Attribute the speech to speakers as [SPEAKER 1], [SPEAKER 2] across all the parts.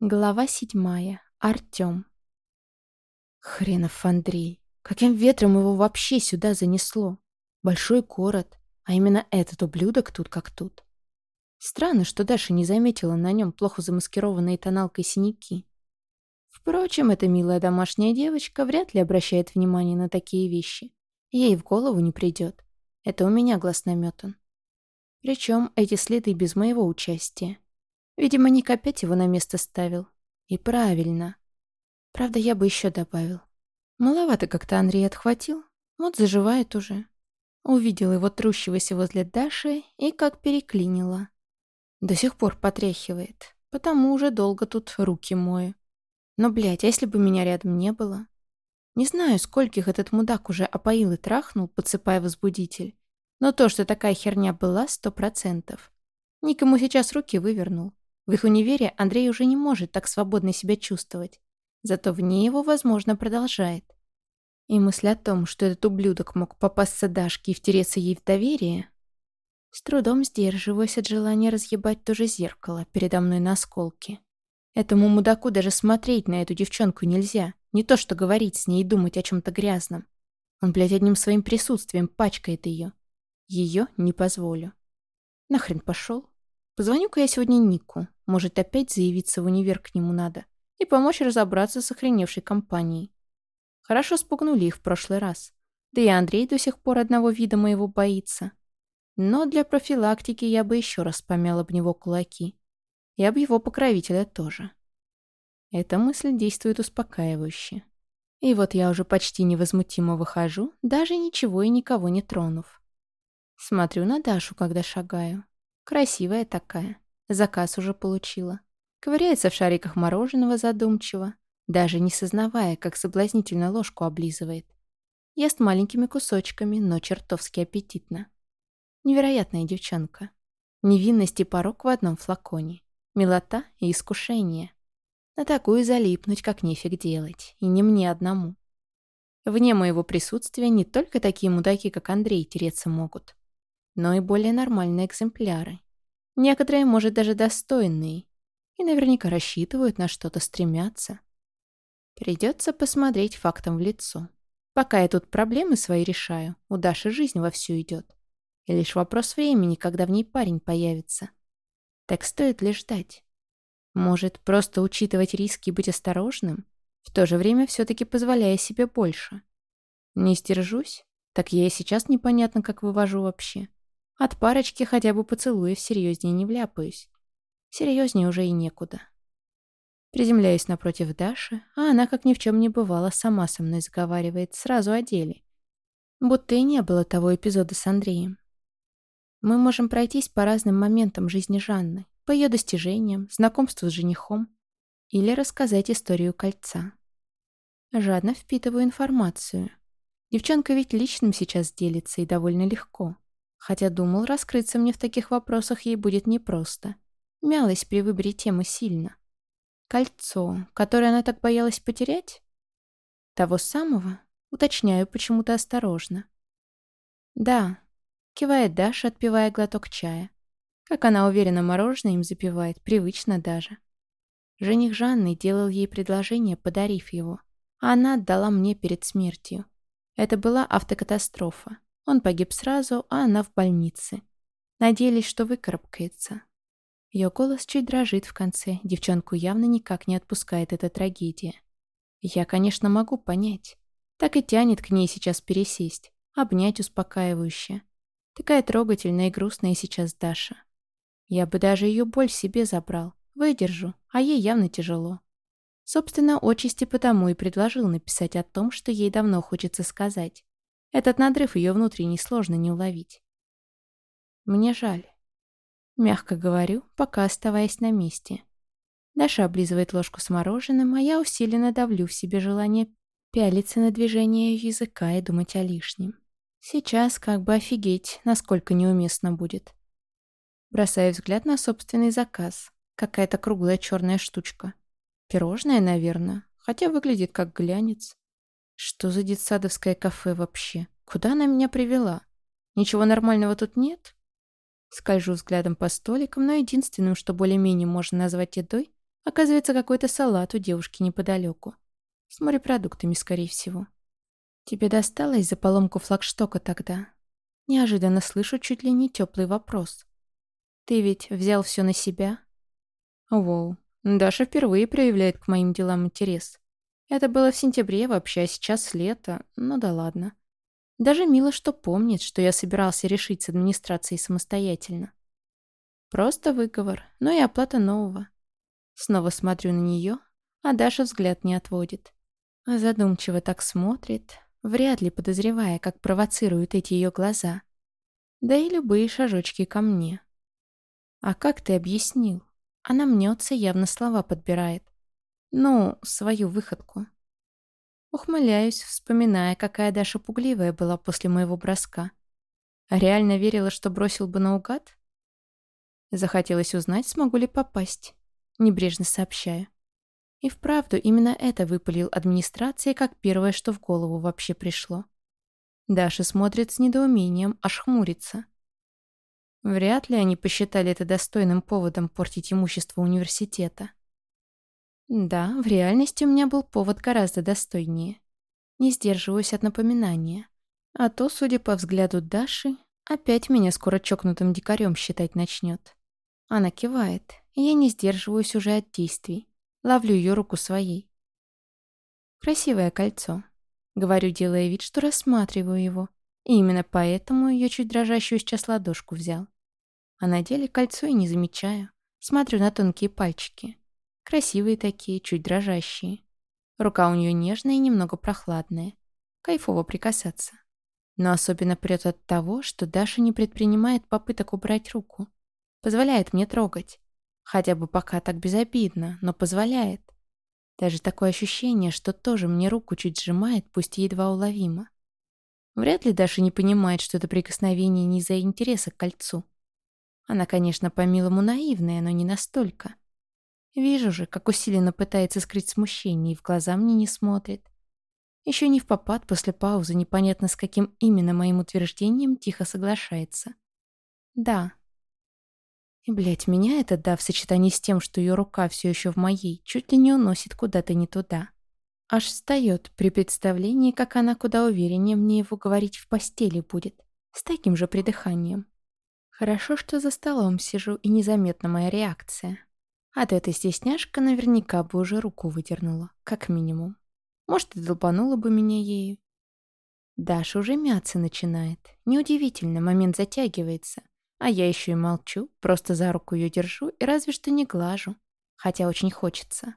[SPEAKER 1] Глава седьмая. Артём. Хренов Андрей. Каким ветром его вообще сюда занесло? Большой город, а именно этот ублюдок тут как тут. Странно, что Даша не заметила на нем плохо замаскированные тоналкой синяки. Впрочем, эта милая домашняя девочка вряд ли обращает внимание на такие вещи. Ей в голову не придет. Это у меня глаз наметан. Причем эти следы без моего участия. Видимо, Ник опять его на место ставил. И правильно. Правда, я бы еще добавил. Маловато как-то Андрей отхватил. Вот заживает уже. Увидел его трущегося возле Даши и как переклинило. До сих пор потряхивает. Потому уже долго тут руки мою. Но, блядь, а если бы меня рядом не было? Не знаю, скольких этот мудак уже опоил и трахнул, подсыпая возбудитель. Но то, что такая херня была, сто процентов. Никому сейчас руки вывернул. В их универе Андрей уже не может так свободно себя чувствовать. Зато вне его, возможно, продолжает. И мысль о том, что этот ублюдок мог попасться Дашке и втереться ей в доверие, с трудом сдерживаясь от желания разъебать то же зеркало передо мной на осколки. Этому мудаку даже смотреть на эту девчонку нельзя. Не то что говорить с ней и думать о чем-то грязном. Он, блядь, одним своим присутствием пачкает ее. Ее не позволю. Нахрен пошел? Позвоню-ка я сегодня Нику. Может, опять заявиться в универ к нему надо. И помочь разобраться с охреневшей компанией. Хорошо спугнули их в прошлый раз. Да и Андрей до сих пор одного вида моего боится. Но для профилактики я бы еще раз помял об него кулаки. И об его покровителя тоже. Эта мысль действует успокаивающе. И вот я уже почти невозмутимо выхожу, даже ничего и никого не тронув. Смотрю на Дашу, когда шагаю. Красивая такая. Заказ уже получила. Ковыряется в шариках мороженого задумчиво, даже не сознавая, как соблазнительно ложку облизывает. Ест маленькими кусочками, но чертовски аппетитно. Невероятная девчонка. Невинность и порог в одном флаконе. Милота и искушение. На такую залипнуть как нефиг делать, и не мне одному. Вне моего присутствия не только такие мудаки, как Андрей, тереться могут но и более нормальные экземпляры. Некоторые, может, даже достойные. И наверняка рассчитывают на что-то стремятся. Придется посмотреть фактом в лицо. Пока я тут проблемы свои решаю, у Даши жизнь вовсю идет. И лишь вопрос времени, когда в ней парень появится. Так стоит ли ждать? Может, просто учитывать риски и быть осторожным? В то же время все-таки позволяя себе больше. Не сдержусь? Так я и сейчас непонятно, как вывожу вообще. От парочки хотя бы поцелуев серьезнее не вляпаюсь. Серьезнее уже и некуда. Приземляюсь напротив Даши, а она, как ни в чем не бывало, сама со мной заговаривает сразу о деле. Будто и не было того эпизода с Андреем. Мы можем пройтись по разным моментам жизни Жанны, по ее достижениям, знакомству с женихом, или рассказать историю кольца. Жадно впитываю информацию. Девчонка ведь личным сейчас делится и довольно легко. Хотя думал, раскрыться мне в таких вопросах ей будет непросто. Мялась при выборе темы сильно. Кольцо, которое она так боялась потерять? Того самого? Уточняю почему-то осторожно. Да, кивает Даша, отпивая глоток чая. Как она уверенно мороженое им запивает, привычно даже. Жених Жанны делал ей предложение, подарив его, а она отдала мне перед смертью. Это была автокатастрофа. Он погиб сразу, а она в больнице. Надеялись, что выкарабкается. Ее голос чуть дрожит в конце, девчонку явно никак не отпускает эта трагедия. Я, конечно, могу понять. Так и тянет к ней сейчас пересесть, обнять успокаивающе. Такая трогательная и грустная сейчас Даша. Я бы даже ее боль себе забрал, выдержу, а ей явно тяжело. Собственно, отчасти потому и предложил написать о том, что ей давно хочется сказать. Этот надрыв ее внутренний сложно не уловить. Мне жаль. Мягко говорю, пока оставаясь на месте. Даша облизывает ложку с мороженым, а я усиленно давлю в себе желание пялиться на движение языка и думать о лишнем. Сейчас как бы офигеть, насколько неуместно будет. Бросаю взгляд на собственный заказ. Какая-то круглая черная штучка. Пирожное, наверное, хотя выглядит как глянец. Что за детсадовское кафе вообще? Куда она меня привела? Ничего нормального тут нет? Скольжу взглядом по столикам, но единственным, что более-менее можно назвать едой, Оказывается, какой-то салат у девушки неподалеку. С морепродуктами, скорее всего. Тебе досталось за поломку флагштока тогда? Неожиданно слышу чуть ли не теплый вопрос. Ты ведь взял все на себя? Воу, Даша впервые проявляет к моим делам интерес. Это было в сентябре вообще, а сейчас лето. Ну да ладно. Даже мило, что помнит, что я собирался решить с администрацией самостоятельно. Просто выговор, но и оплата нового. Снова смотрю на нее, а Даша взгляд не отводит. Задумчиво так смотрит, вряд ли подозревая, как провоцируют эти ее глаза. Да и любые шажочки ко мне. А как ты объяснил? Она мнется, явно слова подбирает. Ну, свою выходку. Ухмыляюсь, вспоминая, какая Даша пугливая была после моего броска. А реально верила, что бросил бы наугад? Захотелось узнать, смогу ли попасть. Небрежно сообщаю. И вправду именно это выпалил администрация как первое, что в голову вообще пришло. Даша смотрит с недоумением, аж хмурится. Вряд ли они посчитали это достойным поводом портить имущество университета. Да, в реальности у меня был повод гораздо достойнее. Не сдерживаюсь от напоминания. А то, судя по взгляду Даши, опять меня скоро чокнутым дикарем считать начнет. Она кивает, и я не сдерживаюсь уже от действий. Ловлю ее руку своей. Красивое кольцо. Говорю, делая вид, что рассматриваю его. И именно поэтому ее чуть дрожащую сейчас ладошку взял. А на деле кольцо и не замечаю. Смотрю на тонкие пальчики. Красивые такие, чуть дрожащие. Рука у нее нежная и немного прохладная. Кайфово прикасаться. Но особенно прет от того, что Даша не предпринимает попыток убрать руку. Позволяет мне трогать. Хотя бы пока так безобидно, но позволяет. Даже такое ощущение, что тоже мне руку чуть сжимает, пусть едва уловимо. Вряд ли Даша не понимает, что это прикосновение не из-за интереса к кольцу. Она, конечно, по-милому наивная, но не настолько. Вижу же, как усиленно пытается скрыть смущение и в глаза мне не смотрит. Еще не в попад после паузы, непонятно с каким именно моим утверждением, тихо соглашается. Да. И, блядь, меня это «да» в сочетании с тем, что ее рука все еще в моей, чуть ли не уносит куда-то не туда. Аж встает при представлении, как она куда увереннее мне его говорить в постели будет, с таким же придыханием. Хорошо, что за столом сижу, и незаметна моя реакция. А то эта стесняшка наверняка бы уже руку выдернула, как минимум. Может, и долбанула бы меня ею. Даша уже мяться начинает. Неудивительно, момент затягивается. А я еще и молчу, просто за руку ее держу и разве что не глажу. Хотя очень хочется.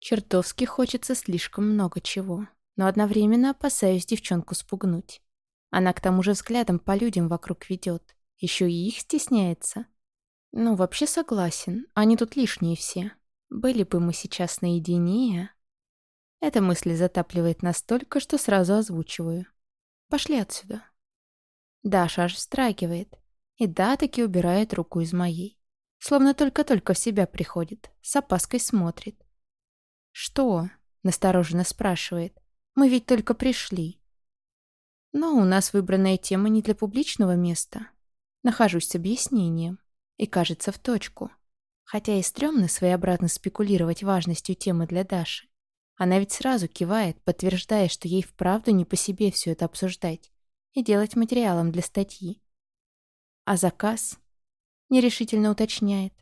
[SPEAKER 1] Чертовски хочется слишком много чего. Но одновременно опасаюсь девчонку спугнуть. Она к тому же взглядом по людям вокруг ведет. Еще и их стесняется. Ну, вообще согласен. Они тут лишние все. Были бы мы сейчас наедине... Эта мысль затапливает настолько, что сразу озвучиваю. Пошли отсюда. Даша аж встрагивает. И да, таки убирает руку из моей. Словно только-только в себя приходит. С опаской смотрит. «Что?» — настороженно спрашивает. «Мы ведь только пришли». Но у нас выбранная тема не для публичного места. Нахожусь с объяснением. И кажется в точку. Хотя и стрёмно своеобразно спекулировать важностью темы для Даши. Она ведь сразу кивает, подтверждая, что ей вправду не по себе все это обсуждать и делать материалом для статьи. А заказ? Нерешительно уточняет.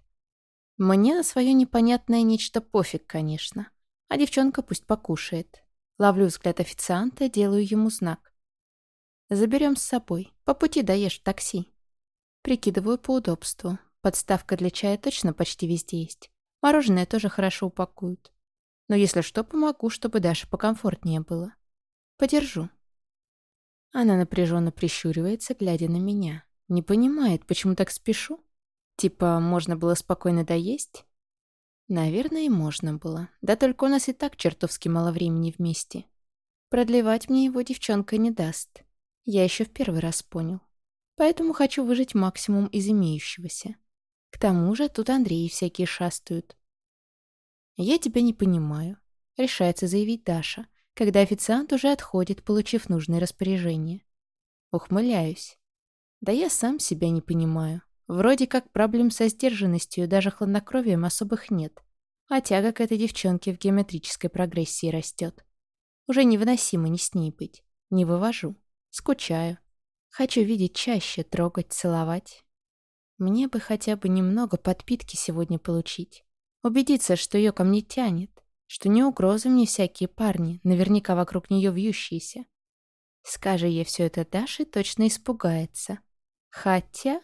[SPEAKER 1] Мне на свое непонятное нечто пофиг, конечно. А девчонка пусть покушает. Ловлю взгляд официанта, делаю ему знак. Заберем с собой. По пути доешь в такси. Прикидываю по удобству. Подставка для чая точно почти везде есть. Мороженое тоже хорошо упакуют. Но если что, помогу, чтобы Даше покомфортнее было. Подержу. Она напряженно прищуривается, глядя на меня. Не понимает, почему так спешу. Типа, можно было спокойно доесть? Наверное, и можно было. Да только у нас и так чертовски мало времени вместе. Продлевать мне его девчонка не даст. Я еще в первый раз понял. Поэтому хочу выжить максимум из имеющегося. К тому же тут Андреи всякие шастают. «Я тебя не понимаю», — решается заявить Даша, когда официант уже отходит, получив нужное распоряжение. Ухмыляюсь. Да я сам себя не понимаю. Вроде как проблем со сдержанностью даже хладнокровием особых нет. А тяга к этой девчонке в геометрической прогрессии растет. Уже невыносимо не с ней быть. Не вывожу. Скучаю. Хочу видеть чаще, трогать, целовать. Мне бы хотя бы немного подпитки сегодня получить. Убедиться, что ее ко мне тянет, что не угрозы мне всякие парни, наверняка вокруг нее вьющиеся. Скажи ей все это Даше, точно испугается. Хотя...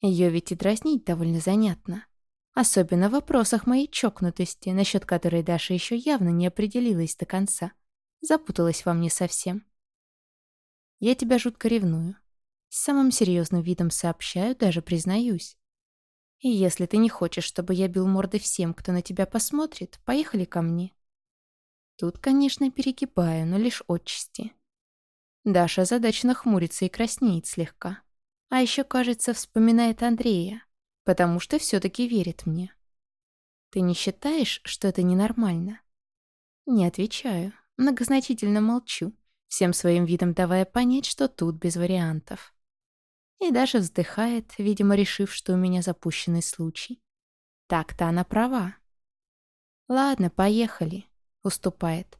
[SPEAKER 1] Ее ведь и дразнить довольно занятно. Особенно в вопросах моей чокнутости, насчет которой Даша еще явно не определилась до конца. Запуталась во мне совсем. Я тебя жутко ревную. С самым серьезным видом сообщаю, даже признаюсь. И если ты не хочешь, чтобы я бил морды всем, кто на тебя посмотрит, поехали ко мне. Тут, конечно, перегибаю, но лишь отчасти. Даша задачно хмурится и краснеет слегка. А еще, кажется, вспоминает Андрея, потому что все-таки верит мне. Ты не считаешь, что это ненормально? Не отвечаю, многозначительно молчу, всем своим видом давая понять, что тут без вариантов. И Даша вздыхает, видимо, решив, что у меня запущенный случай. Так-то она права. «Ладно, поехали», — уступает.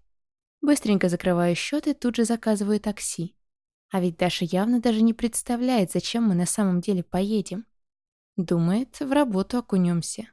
[SPEAKER 1] Быстренько закрываю счет и тут же заказываю такси. А ведь Даша явно даже не представляет, зачем мы на самом деле поедем. Думает, в работу окунемся.